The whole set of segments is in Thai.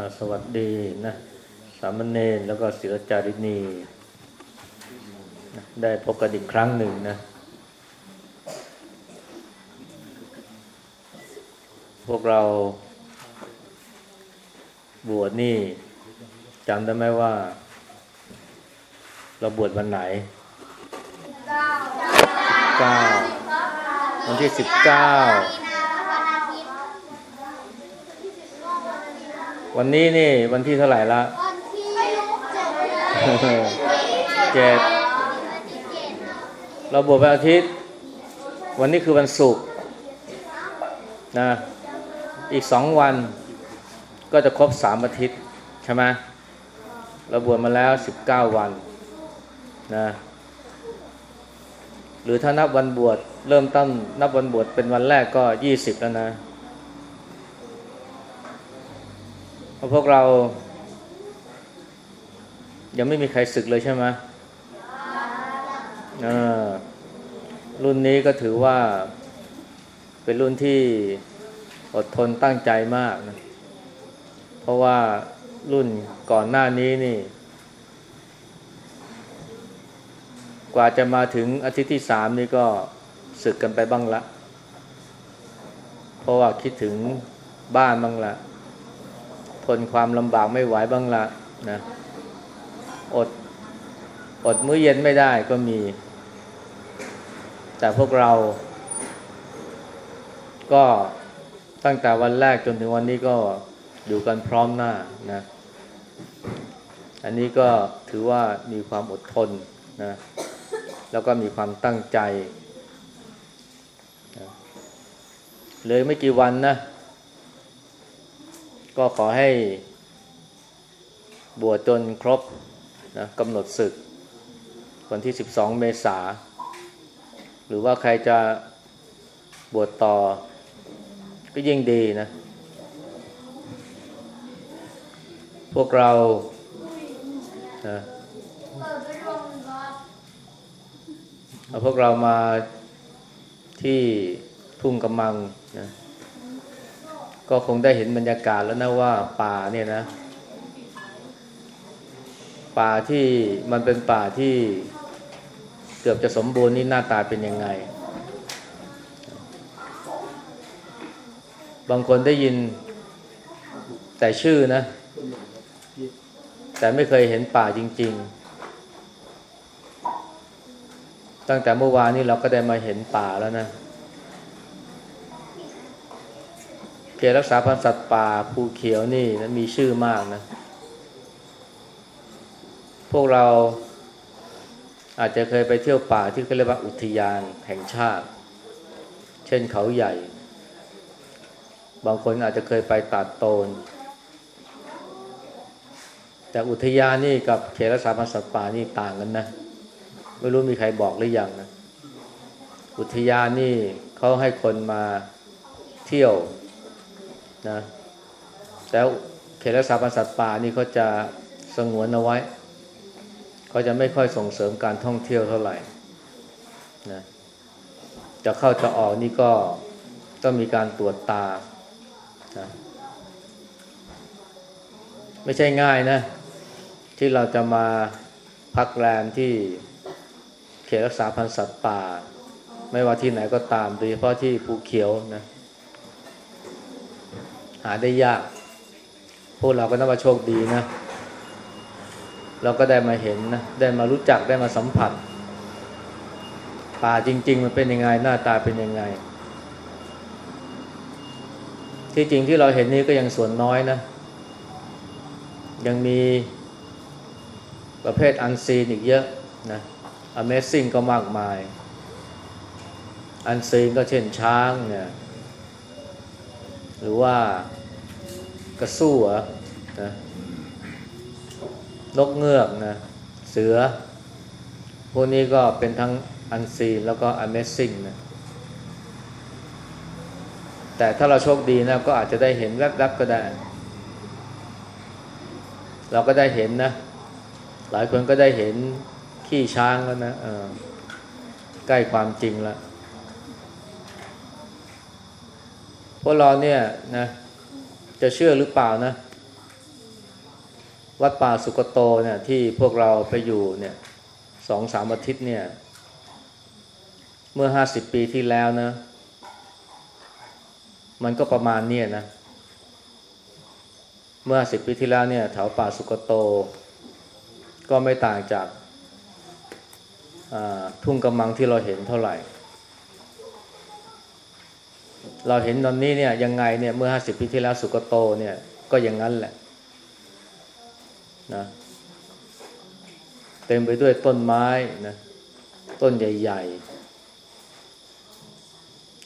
อ่าสวัสดีนะสามเณรแล้วก็ศิรจารินีนะได้พบกันอีกครั้งหนึ่งนะ พวกเราบวชนี่จำได้ไหมว่า เราบวชวันไหนเก้าวันที่สิบเก้า วันนี้นี่วันที่เท่าไหร่ละวันที่เจ็ดเจ็ดเราบวชวันอาทิตย์ วันนี้คือวันศุกร์นะอีกสองวันก็จะครบสามอาทิตย์ใช่ไหมเราบวชมาแล้วสิบเก้าวันนะหรือถ้านับวันบวชเริ่มต้นนับวันบวชเป็นวันแรกก็ยี่สิบแล้วนะ เพราะพวกเรา ยังไม่มีใครศึกเลยใช่ไหมรุ่นนี้ก็ถือว่า เป็นรุ่นที่อดทนตั้งใจมากนะ เพราะว่ารุ่นก่อนหน้านี้นี่ กว่าจะมาถึงอาทิตย์ที่สามนี่ก็ศึกกันไปบ้างละ เพราะว่าคิดถึงบ้านบ้างละ ทนความลำบากไม่ไหวบ้างละนะอดอดมื้อเย็นไม่ได้ก็มี แต่พวกเรา ก็ตั้งแต่วันแรกจนถึงวันนี้ก็อยู่กันพร้อมหน้านะ อันนี้ก็ถือว่ามีความอดทนนะ แล้วก็มีความตั้งใจ เลยไม่กี่วันนะ ก็ขอให้บวชจนครบนะกำหนดศึก วันที่ 12 เมษา หรือว่าใครจะบวชต่อ ก็ยิ่งดีนะ พวกเรานะเอาพวกเรามาที่ทุ่งกำมังนะ ก็คงได้เห็นบรรยากาศแล้วนะว่าป่าเนี่ยนะ ป่าที่มันเป็นป่าที่เกือบจะสมบูรณ์นี่หน้าตาเป็นยังไง บางคนได้ยินแต่ชื่อนะ แต่ไม่เคยเห็นป่าจริง ๆ ตั้งแต่เมื่อวานนี้เราก็ได้มาเห็นป่าแล้วนะ เขตรักษาพันธุ์สัตว์ป่าภูเขียวนี่นะมีชื่อมากนะ พวกเราอาจจะเคยไปเที่ยวป่าที่เขาเรียกว่าอุทยานแห่งชาติ เช่นเขาใหญ่ บางคนอาจจะเคยไปตัดโตน แต่อุทยานนี่กับเขตรักษาพันธุ์สัตว์ป่านี่ต่างกันนะ ไม่รู้มีใครบอกหรือยังนะ อุทยานนี่เขาให้คนมาเที่ยว นะแล้วเขตรักษาพันธุ์สัตว์ป่านี่เขาจะสงวนเอาไว้ เขาจะไม่ค่อยส่งเสริมการท่องเที่ยวเท่าไหร่นะจะเข้าจะออกนี่ก็ต้องมีการตรวจตานะไม่ใช่ง่ายนะ ที่เราจะมาพักแรมที่เขตรักษาพันธุ์สัตว์ป่า ไม่ว่าที่ไหนก็ตามโดยเฉพาะที่ภูเขียวนะ หาได้ยาก พวกเราก็นับว่าโชคดีนะ เราก็ได้มาเห็นนะ ได้มารู้จักได้มาสัมผัส ป่าจริง ๆ มันเป็นยังไงหน้าตาเป็นยังไง ที่จริงที่เราเห็นนี้ก็ยังส่วนน้อยนะ ยังมีประเภทอันซีนอีกเยอะนะ Amazing ก็มากมาย อันซีนก็เช่นช้างเนี่ย หรือว่ากระสู้นะนกเงือกนะ เสือ พวกนี้ก็เป็นทั้งอันซีนแล้วก็ Amazing นะ แต่ถ้าเราโชคดีนะ ก็อาจจะได้เห็นแวบๆก็ได้ เราก็ได้เห็นนะ หลายคนก็ได้เห็นขี้ช้างแล้วนะใกล้ความจริงแล้ว พวกเราเนี่ยนะ จะเชื่อหรือเปล่านะ วัดป่าสุกโตเนี่ยที่พวกเราไปอยู่เนี่ยสองสามอาทิตย์เนี่ย เมื่อห้าสิบปีที่แล้วนะ มันก็ประมาณเนี่ยนะ เมื่อสิบปีที่แล้วเนี่ยแถวป่าสุกโต ก็ไม่ต่างจากทุ่งกำมังที่เราเห็นเท่าไหร่ เราเห็นตอนนี้เนี่ยยังไงเนี่ยเมื่อห้าสิบปีที่แล้วสุกโตเนี่ย ก็อย่างนั้นแหละนะเต็มไปด้วยต้นไม้นะต้นใหญ่ ๆ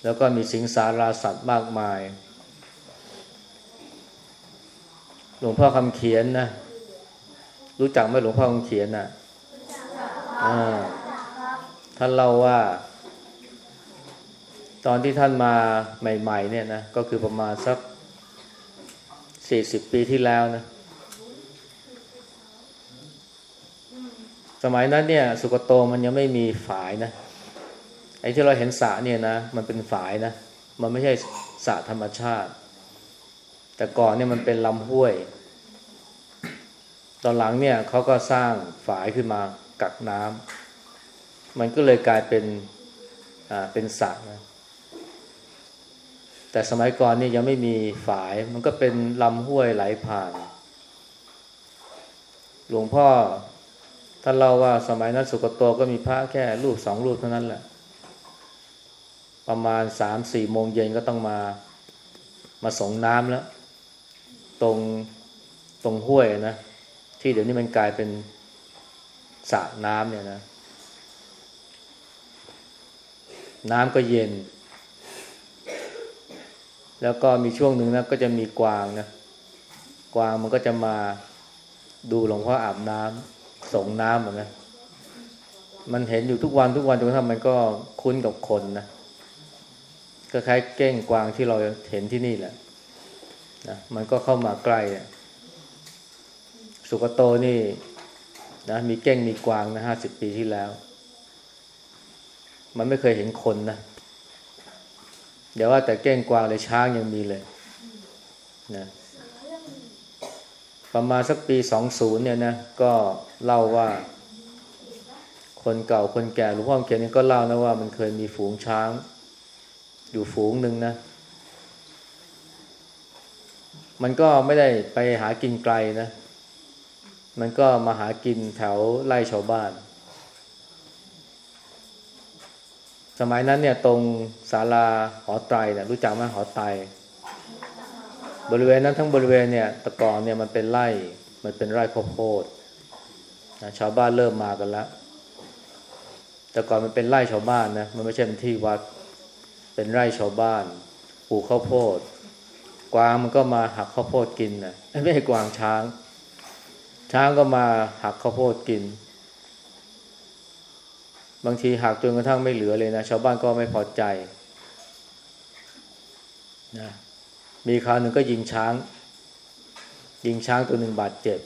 แล้วก็มีสิงสาราสัตว์มากมาย หลวงพ่อคำเขียนนะรู้จักไหมหลวงพ่อคำเขียนนะอ่าท่านเล่าว่า ตอนที่ท่านมาใหม่ ๆ เนี่ยนะก็คือประมาณสักสี่สิบปีที่แล้วนะ สมัยนั้นเนี่ย สุกโตมันยังไม่มีฝายนะไอ้ที่เราเห็นสระเนี่ยนะมันเป็นฝายนะ มันไม่ใช่สระธรรมชาติ แต่ก่อนเนี่ยมันเป็นลำห้วย ตอนหลังเนี่ยเขาก็สร้างฝายขึ้นมากักน้ำมันก็เลยกลายเป็นอ่าเป็นสระนะ แต่สมัยก่อนนี่ยังไม่มีฝาย มันก็เป็นลำห้วยไหลผ่าน หลวงพ่อท่านเล่าว่าสมัยนั้นสุกโตก็มีพระแค่รูปสองรูปเท่านั้นแหละ ประมาณสามสี่โมงเย็นก็ต้องมามาส่งน้ำแล้ว ตรงตรงห้วยนะ ที่เดี๋ยวนี้มันกลายเป็นสระน้ำเนี่ยนะ น้ำก็เย็น แล้วก็มีช่วงหนึ่งนะก็จะมีกวางนะกวางมันก็จะมาดูหลวงพ่ออาบน้ำส่งน้ำเหมือนนะมันเห็นอยู่ทุกวันทุกวันจนกระทั่งมันก็คุ้นกับคนนะก็คล้ายเก้งกวางที่เราเห็นที่นี่แหละนะมันก็เข้ามาใกล้สุกโตนี่นะมีเก้งมีกวางนะห้าสิบปีที่แล้ว มันไม่เคยเห็นคนนะ เดี๋ยวว่าแต่เก้งกวางเลยช้างยังมีเลยนะประมาณสักปีสองศูนย์เนี่ยนะก็เล่าว่า คนเก่าคนแก่หลวงพ่อเขียนนี่ก็เล่านะว่ามันเคยมีฝูงช้าง อยู่ฝูงหนึ่งนะ มันก็ไม่ได้ไปหากินไกลนะ มันก็มาหากินแถวไร่ชาวบ้าน สมัยนั้นเนี่ยตรงศาลาหอไตรเนี่ยรู้จักไหมหอไตรบริเวณนั้นทั้งบริเวณเนี่ยตะกอนเนี่ยมันเป็นไร่มันเป็นไร่ข้าวโพดนะชาวบ้านเริ่มมากันแล้วแต่ก่อนมันเป็นไร่ชาวบ้านนะมันไม่ใช่เป็นที่วัด เป็นไร่ชาวบ้านปลูกข้าวโพด กวางมันก็มาหักข้าวโพดกินนะไม่ใช่กวางช้าง ช้างก็มาหักข้าวโพดกิน บางทีหักจนกระทั่งไม่เหลือเลยนะ ชาวบ้านก็ไม่พอใจนะมีคราวหนึ่งก็ยิงช้าง ยิงช้างตัวหนึ่งบาดเจ็บ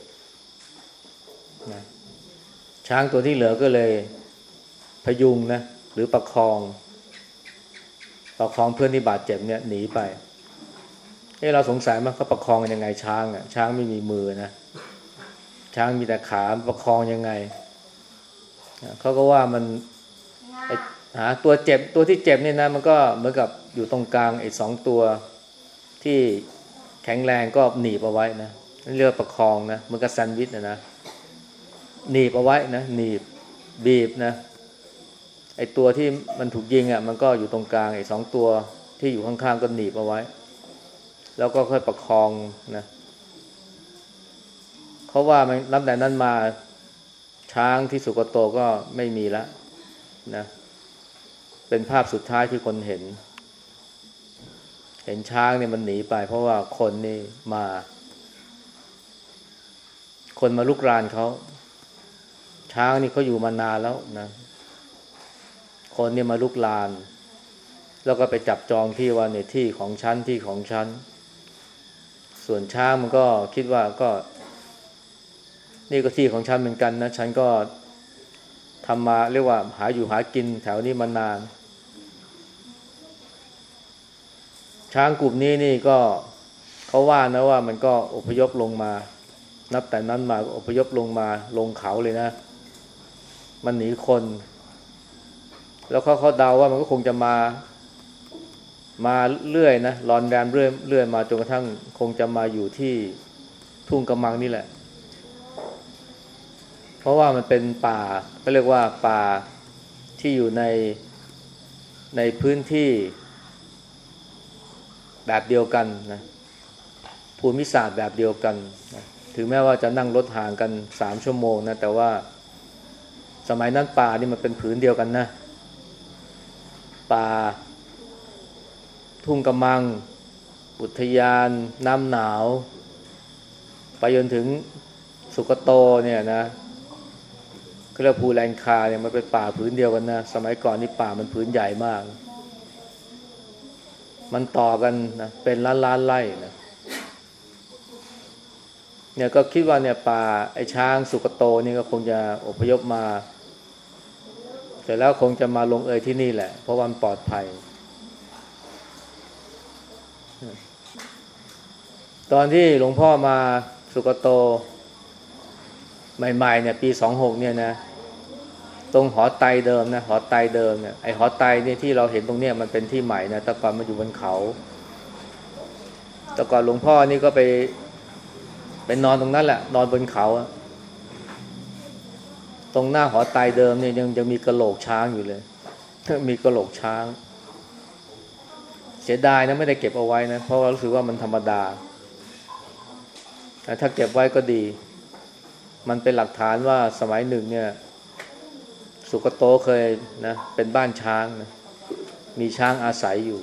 นะช้างตัวที่เหลือก็เลยพยุงนะหรือประคอง ประคองเพื่อนที่บาดเจ็บเนี่ยหนีไปเอ้เราสงสัยมั้ยเขาประคองกันยังไงช้างอะช้างไม่มีมือนะช้างมีแต่ขาประคองยังไง เขาก็ว่ามันหาตัวเจ็บตัวที่เจ็บเนี่ยนะมันก็เหมือนกับอยู่ตรงกลางไอ้สองตัวที่แข็งแรงก็หนีบเอาไว้นะเรียกว่าประคองนะเหมือนกับแซนด์วิชนะนะหนีบเอาไว้นะหนีบบีบนะไอ้ตัวที่มันถูกยิงอะ มันก็อยู่ตรงกลางไอ้สองตัวที่อยู่ข้างๆก็หนีบเอาไว้ แล้วก็ค่อยประคองนะเขาว่ามันนับแต่นั้นมา ช้างที่สุกโตก็ไม่มีละนะ เป็นภาพสุดท้ายที่คนเห็น เห็นช้างเนี่ยมันหนีไป เพราะว่าคนนี่มา คนมาลุกรานเขา ช้างนี่เขาอยู่มานานแล้วนะ คนเนี่ยมาลุกลาน แล้วก็ไปจับจองที่ว่าในที่ของฉันที่ของฉันส่วนช้างมันก็คิดว่าก็ นี่ก็ที่ของฉันเหมือนกันนะฉันก็ทำมาเรียกว่าหาอยู่หากินแถวนี้มานาน ช้างกลุ่มนี้นี่ก็เขาว่านะว่ามันก็อพยพลงมา นับแต่นั้นมาอพยพลงมาลงเขาเลยนะ มันหนีคน แล้วเขาเขาเดาว่ามันก็คงจะมา มาเรื่อยนะรอนแรมเรื่อยเรื่อยมาจนกระทั่งคงจะมาอยู่ที่ทุ่งกำมังนี่แหละ ราะว่ามันเป็นป่าก็เรียกว่าป่าที่อยู่ในในพื้นที่แบบเดียวกันนะภูมิศาสตร์แบบเดียวกันนะถึงแม้ว่าจะนั่งรถห่างกันสามชั่วโมงนะแต่ว่าสมัยนั้นป่านี่มันเป็นผืนเดียวกันนะป่า ทุ่งกำมัง อุทยาน น้ำหนาว ไปจนถึงสุกโตเนี่ยนะ ก็เรียกภูแลนคาเนี่ยมันเป็นป่าผืนเดียวกันนะ สมัยก่อนนี่ป่ามันผืนใหญ่มาก มันต่อกันนะเป็นล้านล้านไร่นะเนี่ยก็คิดว่าเนี่ยป่าไอ้ช้างสุกโตนี่ก็คงจะอพยพมา เสร็จแล้วคงจะมาลงเอยที่นี่แหละ เพราะวันปลอดภัย ตอนที่หลวงพ่อมาสุกโต ใหม่ๆเนี่ย ปีสองหกเนี่ยนะ ตรงหอไตเดิมนะหอไตเดิมเนี่ยไอหอไตเนี่ยที่เราเห็นตรงเนี้ยมันเป็นที่ใหม่นะแต่ก่อนมันอยู่บนเขาแต่ก่อนหลวงพ่อนี่ก็ไปไปนอนตรงนั้นแหละ นอนบนเขาตรงหน้าหอไตเดิมเนี่ยยังยังมีกระโหลกช้างอยู่เลยมีกระโหลกช้าง เสียดายนะไม่ได้เก็บเอาไว้นะเพราะว่ารู้สึกว่ามันธรรมดาแต่ถ้าเก็บไว้ก็ดี มันเป็นหลักฐานว่าสมัยหนึ่งเนี่ย สุกโตเคยนะเป็นบ้านช้างนะมีช้างอาศัยอยู่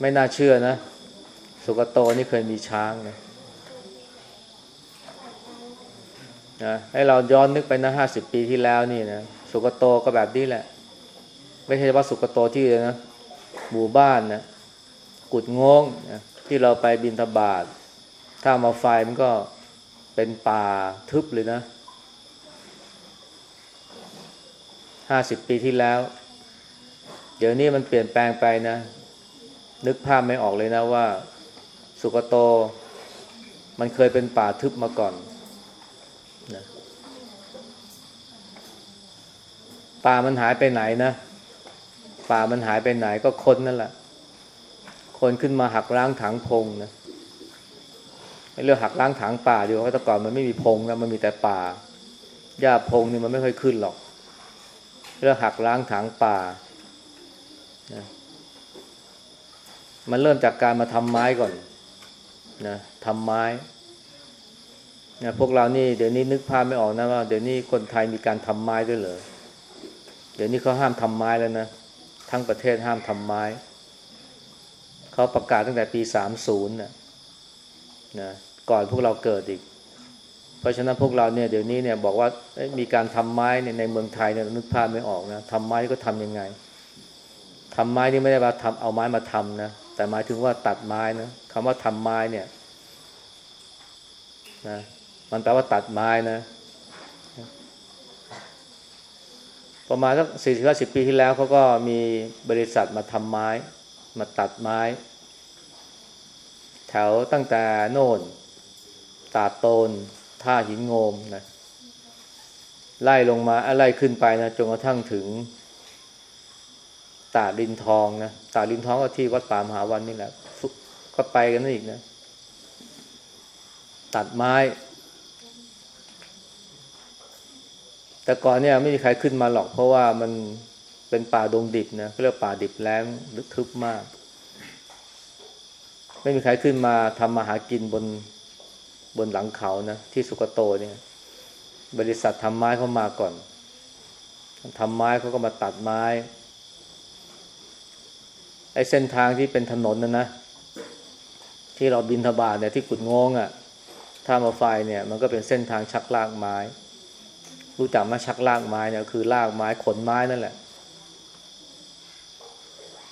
ไม่น่าเชื่อนะ สุกโตนี่เคยมีช้างนะนะให้เราย้อนนึกไปนะห้าสิบปีที่แล้วนี่นะสุกโตก็แบบนี้แหละ ไม่ใช่ว่าสุกโตที่นะหมู่บ้านนะกุดงงนะที่เราไปบินทบาทถ้ามาไฟมันก็เป็นป่าทึบเลยนะ ห้าสิบปีที่แล้ว เดี๋ยวนี้มันเปลี่ยนแปลงไปนะ นึกภาพไม่ออกเลยนะว่า สุกโต มันเคยเป็นป่าทึบมาก่อนนะป่ามันหายไปไหนนะ ป่ามันหายไปไหนก็คนนั่นแหละ คนขึ้นมาหักล้างถังพงนะเรื่องหักล้างถังป่าดีกว่าเพราะแต่ก่อนมันไม่มีพงนะมันมีแต่ป่าหญ้าพงนี่มันไม่ค่อยขึ้นหรอก เรื่องหักล้างถังป่านะมันเริ่มจากการมาทำไม้ก่อนนะทำไม้นะพวกเรานี่เดี๋ยวนี้นึกภาพไม่ออกนะว่าเดี๋ยวนี้คนไทยมีการทำไม้ด้วยเหรอเดี๋ยวนี้เขาห้ามทำไม้แล้วนะทั้งประเทศห้ามทำไม้เขาประกาศตั้งแต่ปีสามศูนย์นะนะก่อนพวกเราเกิดอีก เพราะฉะนั้นพวกเราเนี่ยเดี๋ยวนี้เนี่ยบอกว่ามีการทำไม้เนี่ยในเมืองไทยเนี่ยนึกภาพไม่ออกนะทำไม้ก็ทํำยังไงทำไม้นี่ไม่ได้ว่าทำเอาไม้มาทำนะแต่หมายถึงว่าตัดไม้นะคำว่าทำไม้เนี่ยนะมันแปลว่าตัดไม้นะ ประมาณสักสี่สิบห้าสิบปีที่แล้วเขาก็มีบริษัทมาทำไม้ มาตัดไม้ แถวตั้งแต่โน่นตาดโตน ท่าหินโงมนะไล่ลงมาอะไรขึ้นไปนะจนกระทั่งถึง ตาดินทองนะตาดินทองก็ที่วัดป่ามหาวันนี่แหละก็ไปกันนั่นอีกนะ ตัดไม้ แต่ก่อนเนี่ยไม่มีใครขึ้นมาหรอก เพราะว่ามันเป็นป่าดงดิบนะเรียกป่าดิบแล้งลึกทึบมาก ไม่มีใครขึ้นมาทำมาหากินบน บนหลังเขานะที่สุกโตเนี่ย บริษัททำไม้เขามาก่อนทำไม้เขาก็มาตัดไม้ไอ้เส้นทางที่เป็นถนนนะนะ ที่เราบินทบาทเนี่ยที่กุดงงอะ่ะท่ามาไฟเนี่ย มันก็เป็นเส้นทางชักลากไม้ รู้จักมาชักลากไม้เนี่ยคือลากไม้ขนไม้นั่นแหละ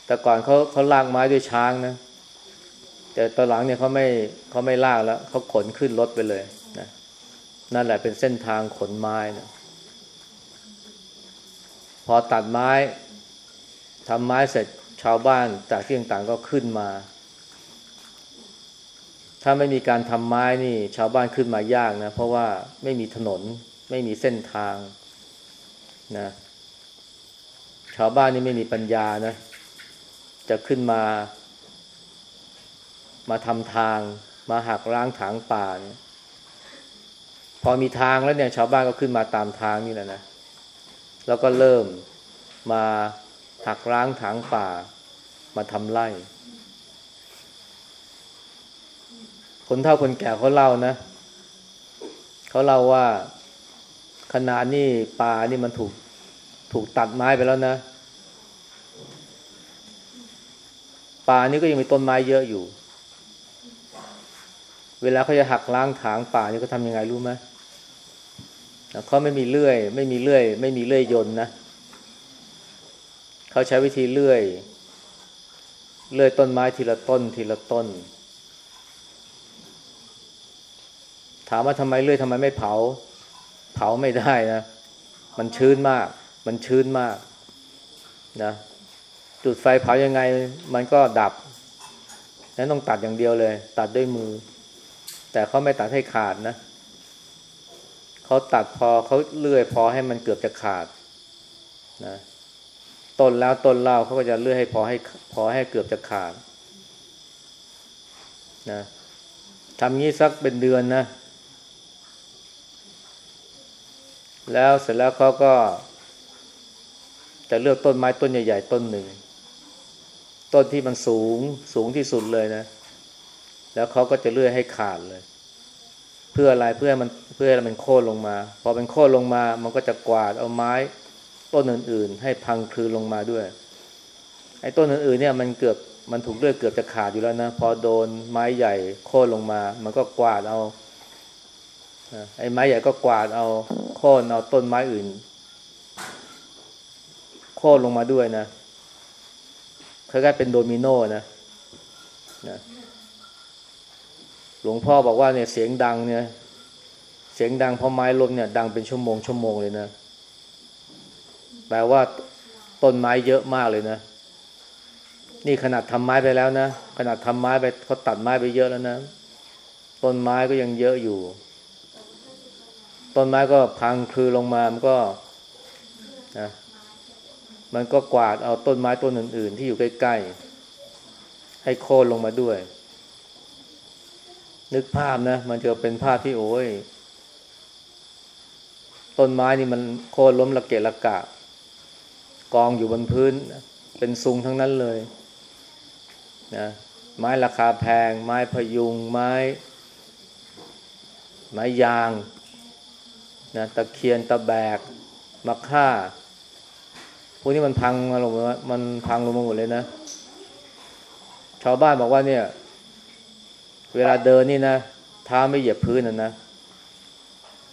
แต่ก่อนเขาเขาลากไม้ด้วยช้างนะ แต่ตอนหลังเนี่ยเขาไม่เขาไม่ลากแล้วเขาขนขึ้นรถไปเลยนะนั่นแหละเป็นเส้นทางขนไม้นะพอตัดไม้ทำไม้เสร็จชาวบ้านจากที่ต่างๆก็ขึ้นมา ถ้าไม่มีการทำไม้นี่ ชาวบ้านขึ้นมายากนะ เพราะว่าไม่มีถนนไม่มีเส้นทางนะชาวบ้านนี่ไม่มีปัญญานะ จะขึ้นมา มาทำทาง มาหักล้างถางป่าเนี่ยพอมีทางแล้วเนี่ย ชาวบ้านก็ขึ้นมาตามทางนี่แหละนะ แล้วก็เริ่มมาหักล้างถางป่า มาทำไร่ คนเฒ่าคนแก่เขาเล่านะ เขาเล่าว่าขนาดนี่ป่านี่มันถูกถูกตัดไม้ไปแล้วนะป่านี่ก็ยังมีต้นไม้เยอะอยู่ เวลาเขาจะหักล้างถางป่านี่เขาทำยังไงรู้ไหมเขาไม่มีเลื่อย ไม่มีเลื่อย ไม่มีเลื่อยยนนะเขาใช้วิธีเลื่อย เลื่อยต้นไม้ทีละต้นทีละต้น ถามว่าทำไมเลื่อยทำไมไม่เผา เผาไม่ได้นะ มันชื้นมาก มันชื้นมากนะจุดไฟเผายังไง มันก็ดับนั้นต้องตัดอย่างเดียวเลย ตัดด้วยมือ แต่เขาไม่ตัดให้ขาดนะเขาตัดพอเขาเลื่อยพอให้มันเกือบจะขาดนะต้นแล้วต้นเล่าเขาก็จะเลื่อยให้พอให้พอให้เกือบจะขาดนะทำงี้สักเป็นเดือนนะ แล้วเสร็จแล้วเขาก็ จะเลือกต้นไม้ต้นใหญ่ ๆ ต้นหนึ่ง ต้นที่มันสูงสูงที่สุดเลยนะ แล้วเขาก็จะเลื่อยให้ขาดเลย เพื่ออะไรเพื่อมันเพื่อให้มันโค่นลงมา พอเป็นโค่นลงมา มันก็จะกวาดเอาไม้ต้นอื่นๆ ให้พังคลืนลงมาด้วย ไอ้ต้นอื่นๆเนี่ยมันเกือบมันถูกเลื่อยเกือบจะขาดอยู่แล้วนะ พอโดนไม้ใหญ่โค่นลงมา มันก็กวาดเอาไอ้ไม้ใหญ่ก็กวาดเอาโค่นเอาต้นไม้อื่น โค่นลงมาด้วยนะคล้ายๆเป็นโดมิโนนะนะ ลวงพ่อบอกว่าเนี่ยเสียงดังเนี่ย เสียงดังเพราะไม้ล้มเนี่ย ดังเป็นชั่วโมงชั่วโมงเลยนะแปลว่าต้นไม้เยอะมากเลยนะ นี่ขนาดทำไม้ไปแล้วนะขนาดทำไม้ไปเขาตัดไม้ไปเยอะแล้วนะต้นไม้ก็ยังเยอะอยู่ ต้นไม้ก็พังคลือลงมามันก็นะมันก็กวาดเอาต้นไม้ต้นอื่น ๆ ที่อยู่ใกล้ๆให้โค่นลงมาด้วย นึกภาพนะ มันจะเป็นภาพที่โอ้ย ต้นไม้นี่มันโค่นล้มระเกะระกะ กองอยู่บนพื้น เป็นซุงทั้งนั้นเลยนะไม้ราคาแพง ไม้พยุง ไม้ ไม้ยางนะตะเคียนตะแบกมะค่าพวกนี้มันพังมาลงมามันพังลงมาหมดเลยนะ ชาวบ้านบอกว่าเนี่ย เวลาเดินนี่นะเท้าไม่เหยียบพื้นนะนะ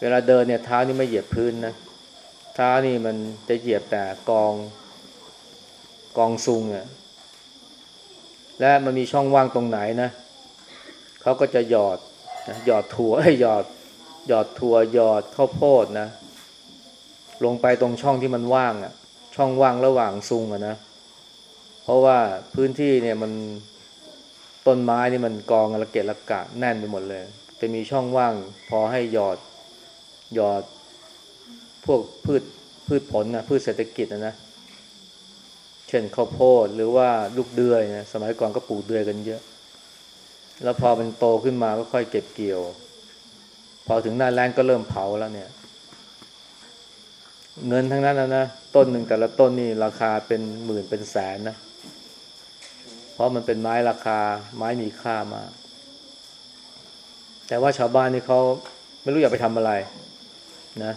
เวลาเดินเนี่ยเท้านี่ไม่เหยียบพื้นนะเท้านี่มันจะเหยียบแต่กองกองซุงอะและมันมีช่องว่างตรงไหนนะเขาก็จะหยอดนะหยอดถั่วให้หยอดหยอดถั่วหยอดข้าวโพดนะ ลงไปตรงช่องที่มันว่างอะ ช่องว่างระหว่างซุงอะนะเพราะว่าพื้นที่เนี่ยมัน ต้นไม้นี่มันกองระเกะระกะแน่นไปหมดเลย จะมีช่องว่าง พอให้หยอดหยอดพวกพืชพืชผลนะพืชเศรษฐกิจนะนะเช่นข้าวโพดหรือว่าลูกเดือยนะสมัยก่อนก็ปลูกเดือยกันเยอะ แล้วพอมันโตขึ้นมาก็ค่อยเก็บเกี่ยว พอถึงหน้าแรงก็เริ่มเผาแล้วเนี่ย เงินทั้งนั้นนะนะต้นหนึ่งแต่ละต้นนี่ราคาเป็นหมื่นเป็นแสนนะ เพราะมันเป็นไม้ราคาไม้มีค่ามาก แต่ว่าชาวบ้านนี่เขาไม่รู้อยากไปทำอะไร นะ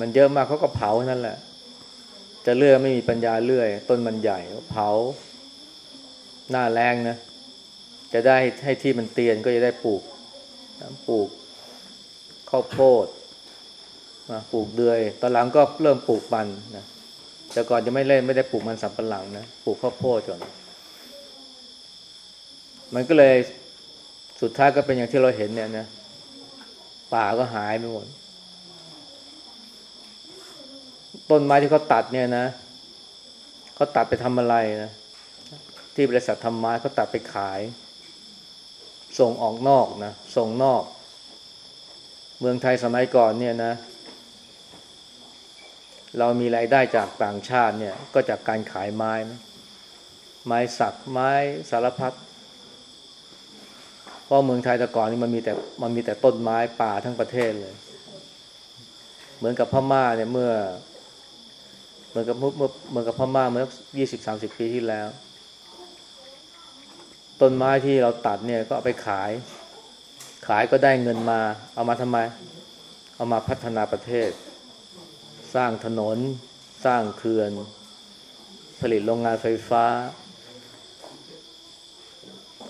มันเยอะมากเขาก็เผานั่นแหละ จะเลื่อยไม่มีปัญญาเลื่อย ต้นมันใหญ่เผา หน้าแรงนะ จะได้ให้ที่มันเตียนก็จะได้ปลูกปลูกข้าวโพดปลูกเดือย ตอนหลังก็เริ่มปลูกมันนะ แต่ก่อนจะไม่เล่นไม่ได้ปลูกมันสับปะหลังนะปลูกข้าวโพดก่อนมันก็เลยสุดท้ายก็เป็นอย่างที่เราเห็นเนี่ยนะป่าก็หายไปหมดต้นไม้ที่เขาตัดเนี่ยนะเขาตัดไปทำอะไรนะที่บริษัททำไม้เขาตัดไปขาย ส่งออกนอกนะส่งนอก เมืองไทยสมัยก่อนเนี่ยนะ เรามีรายได้จากต่างชาติเนี่ยก็จากการขายไม้นะไม้สักไม้สารพัดเพราะเมืองไทยแต่ก่อนนี่มันมีแต่มันมีแต่ต้นไม้ป่าทั้งประเทศเลย เหมือนกับพม่าเนี่ยเมื่อเหมือนกับเมื่อเหมือนกับพม่าเมื่อยี่สิบสามสิบปีที่แล้ว ต้นไม้ที่เราตัดเนี่ยก็เอาไปขาย ขายก็ได้เงินมา เอามาทำไม เอามาพัฒนาประเทศ สร้างถนน สร้างเขื่อน ผลิตโรงงานไฟฟ้า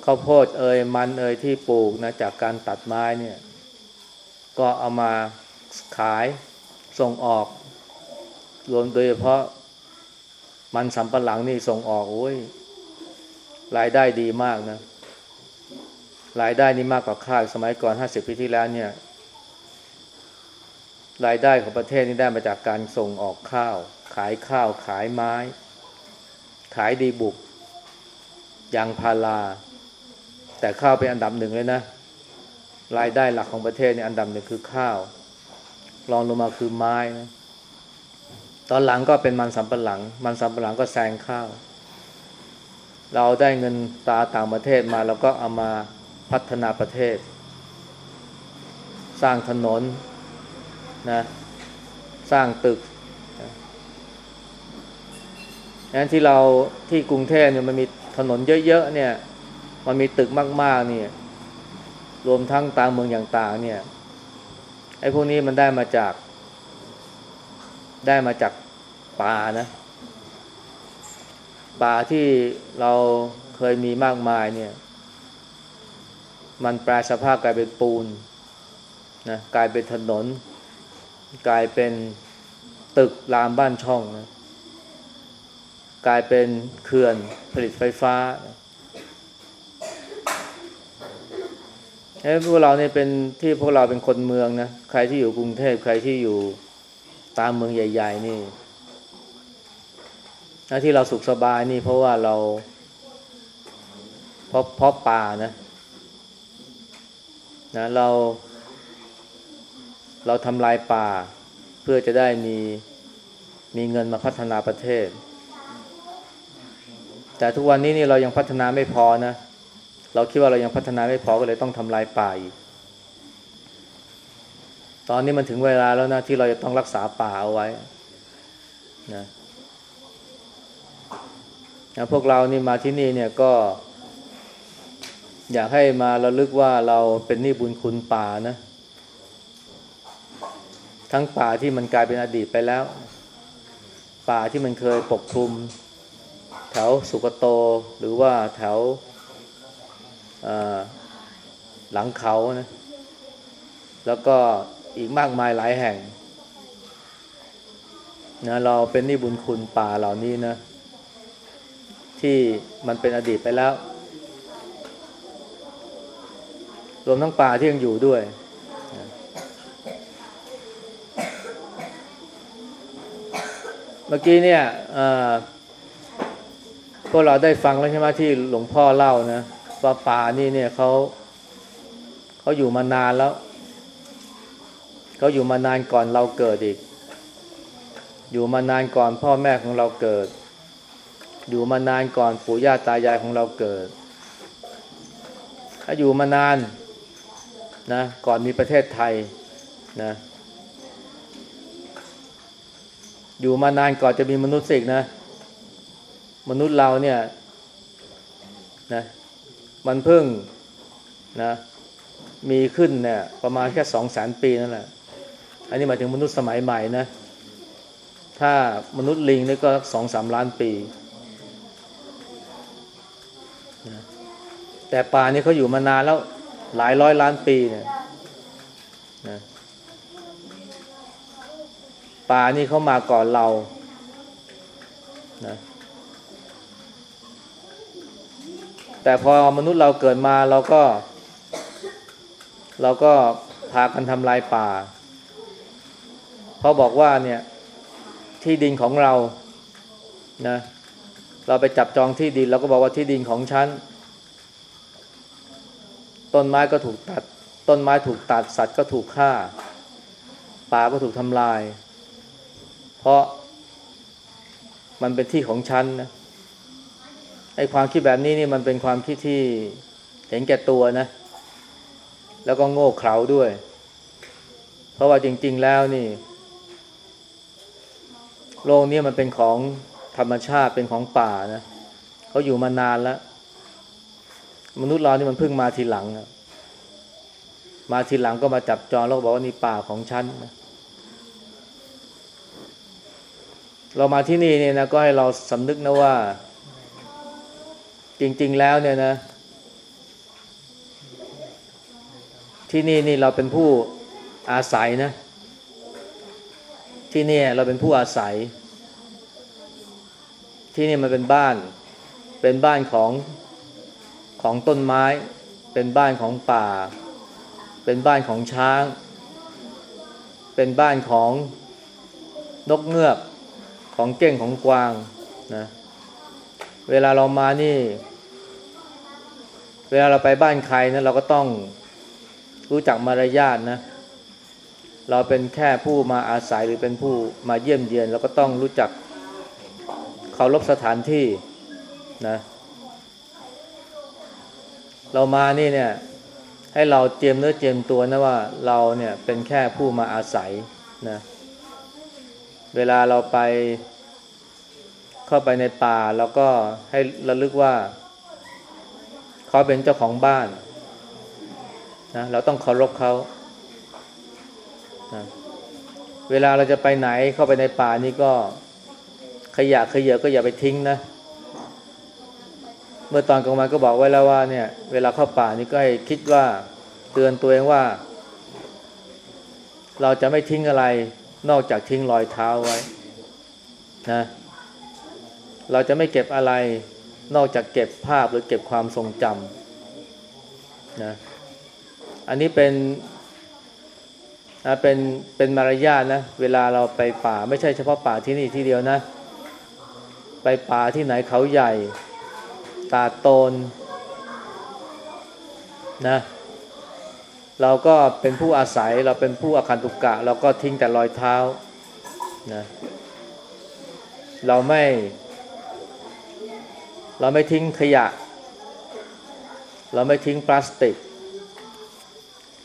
ข้าวโพดเอ่ยมันเอ่ยที่ปลูกนะจากการตัดไม้เนี่ย ก็เอามาขายส่งออก รวมโดยเฉพาะมันสำปะหลังนี่ส่งออกโอ้ยรายได้ดีมากนะรายได้นี่มากกว่าข้าวสมัยก่อนห้าสิบปีที่แล้วเนี่ย รายได้ของประเทศนี่ได้มาจากการส่งออกข้าว ขายข้าวขายไม้ ขายดีบุกยางพาราแต่ข้าวเป็นอันดับหนึ่งเลยนะ รายได้หลักของประเทศเนี่ยอันดับหนึ่งคือข้าวรองลงมาคือไม้นะตอนหลังก็เป็นมันสำปะหลัง มันสำปะหลังก็แซงข้าว เราได้เงินตาต่างประเทศมาเราก็เอามาพัฒนาประเทศ สร้างถนน นะสร้างตึกนะงั้นที่เราที่กรุงเทพเนี่ยมันมีถนนเยอะๆเนี่ย มันมีตึกมากๆเนี่ยรวมทั้งตามเมืองอย่างต่างเนี่ยไอ้พวกนี้มันได้มาจาก ได้มาจากป่านะป่าที่เราเคยมีมากมายเนี่ย มันแปลสภาพกลายเป็นปูนนะกลายเป็นถนน กลายเป็นตึกรามบ้านช่องนะกลายเป็นเขื่อนผลิตไฟฟ้านะเอ้พวกเราเนี่ยเป็นที่พวกเราเป็นคนเมืองนะใครที่อยู่กรุงเทพใครที่อยู่ตามเมืองใหญ่ ๆ นี่ที่เราสุขสบายนี่เพราะว่าเราเพราะเพราะป่านะนะเรา เราทำลายป่า เพื่อจะได้มีมีเงินมาพัฒนาประเทศ แต่ทุกวันนี้นี่เรายังพัฒนาไม่พอนะ เราคิดว่าเรายังพัฒนาไม่พอก็เลยต้องทำลายป่าอีก ตอนนี้มันถึงเวลาแล้วนะที่เราจะต้องรักษาป่าเอาไว้นะนะพวกเรานี่มาที่นี่เนี่ยก็ อยากให้มาระลึกว่าเราเป็นหนี้บุญคุณป่านะ ทั้งป่าที่มันกลายเป็นอดีตไปแล้ว ป่าที่มันเคยปกคลุม แถวสุกโตหรือว่าแถวหลังเขานะแล้วก็อีกมากมายหลายแห่งนะเราเป็นนี่บุญคุณป่าเหล่านี้นะ ที่มันเป็นอดีตไปแล้ว รวมทั้งป่าที่ยังอยู่ด้วยนะเมื่อกี้เนี่ยพวกเราได้ฟังแล้วใช่ไหมที่หลวงพ่อเล่านะว่าป่านี่เนี่ยเขาเขาอยู่มานานแล้วเขาอยู่มานานก่อนเราเกิดอีก อยู่มานานก่อนพ่อแม่ของเราเกิด อยู่มานานก่อนปู่ย่าตายายของเราเกิดถ้าอยู่มานานนะก่อนมีประเทศไทยนะ อยู่มานานก่อนจะมีมนุษย์สิกนะ มนุษย์เราเนี่ยนะมันเพิ่งนะมีขึ้นเนี่ยประมาณแค่สองแสนปีนั่นแหละ อันนี้หมายถึงมนุษย์สมัยใหม่นะ ถ้ามนุษย์ลิงนี่ก็สองสามล้านปีนะแต่ป่านี่เขาอยู่มานานแล้วหลายร้อยล้านปีเนี่ยนะ ป่านี่เขามาก่อนเรานะแต่พอมนุษย์เราเกิดมาเราก็ เราก็พากันทำลายป่าเพราะบอกว่าเนี่ยที่ดินของเรานะเราไปจับจองที่ดินเราก็บอกว่าที่ดินของฉัน ต้นไม้ก็ถูกตัด ต้นไม้ถูกตัดสัตว์ก็ถูกฆ่า ป่าก็ถูกทำลาย เพราะมันเป็นที่ของฉันนะไอ้ความคิดแบบนี้นี่มันเป็นความคิดที่เห็นแก่ตัวนะ แล้วก็โง่เขลาด้วย เพราะว่าจริง ๆ แล้วนี่ โลกนี้มันเป็นของธรรมชาติเป็นของป่านะเขาอยู่มานานแล้ว มนุษย์เรานี่มันเพิ่งมาทีหลังอะมาทีหลังก็มาจับจองแล้วก็บอกว่านี่ป่าของฉันนะ เรามาที่นี่เนี่ยนะก็ให้เราสำนึกนะว่า จริง ๆ แล้วเนี่ยนะ ที่นี่นี่เราเป็นผู้อาศัยนะ ที่นี่เราเป็นผู้อาศัย ที่นี่มันเป็นบ้าน เป็นบ้านของของต้นไม้ เป็นบ้านของป่า เป็นบ้านของช้าง เป็นบ้านของนกเงือก ของเก้งของกวางนะเวลาเรามานี่ เวลาเราไปบ้านใครนะเราก็ต้องรู้จักมารยาทนะ เราเป็นแค่ผู้มาอาศัยหรือเป็นผู้มาเยี่ยมเยียน เราก็ต้องรู้จักเคารพสถานที่นะเรามานี่เนี่ย ให้เราเตรียมเนื้อเตรียมตัวนะว่าเราเนี่ยเป็นแค่ผู้มาอาศัยนะเวลาเราไป เข้าไปในป่าเราก็ให้ระลึกว่า เขาเป็นเจ้าของบ้านนะเราต้องเคารพเขานะเวลาเราจะไปไหนเข้าไปในป่านี่ก็ขยะขยะก็อย่าไปทิ้งนะ เมื่อตอนกลางวันก็บอกไว้แล้วว่าเนี่ย เวลาเข้าป่านี่ก็ให้คิดว่าเตือนตัวเองว่า เราจะไม่ทิ้งอะไรนอกจากทิ้งรอยเท้าไว้ นะ เราจะไม่เก็บอะไรนอกจากเก็บภาพหรือเก็บความทรงจำนะอันนี้เป็นนะเป็นเป็นมารยาทนะเวลาเราไปป่าไม่ใช่เฉพาะป่าที่นี่ที่เดียวนะ ไปป่าที่ไหนเขาใหญ่ ตาโตนนะเราก็เป็นผู้อาศัยเราเป็นผู้อาคันตุกกะ เราก็ทิ้งแต่รอยเท้านะเราไม่ เราไม่ทิ้งขยะ เราไม่ทิ้งพลาสติก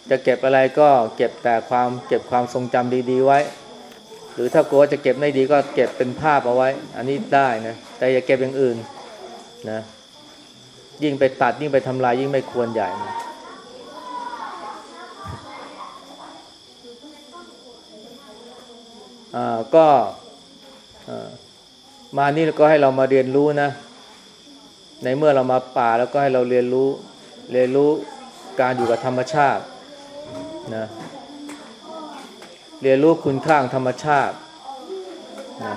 จะเก็บอะไรก็เก็บแต่ความเก็บความทรงจำดีๆไว้ หรือถ้ากลัวจะเก็บไม่ดีก็เก็บเป็นภาพเอาไว้ อันนี้ได้นะ แต่อย่าเก็บอย่างอื่นนะยิ่งไปตัดยิ่งไปทำลายยิ่งไม่ควรใหญ่นะก็มานี่ก็ให้เรามาเรียนรู้นะ ในเมื่อเรามาป่าแล้วก็ให้เราเรียนรู้เรียนรู้การอยู่กับธรรมชาตินะเรียนรู้คุณค่าของธรรมชาตินะ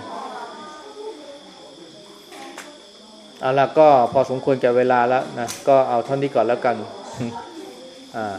เอาละก็พอสมควรแก่เวลาแล้วนะก็เอาเท่านี้ก่อนแล้วกันอ่า